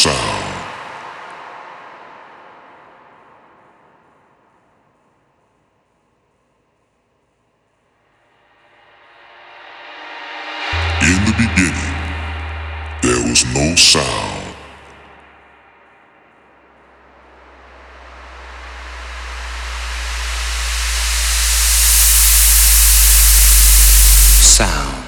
sound. In the beginning, there was no sound. Sound.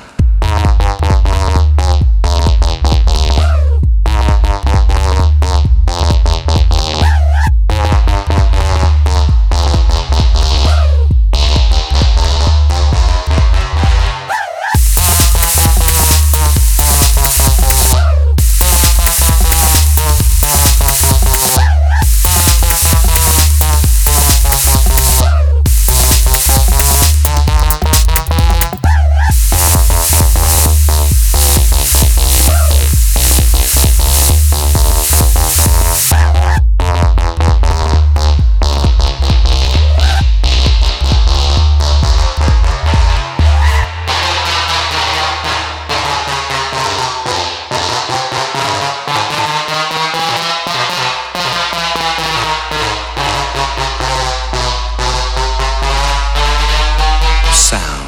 sound.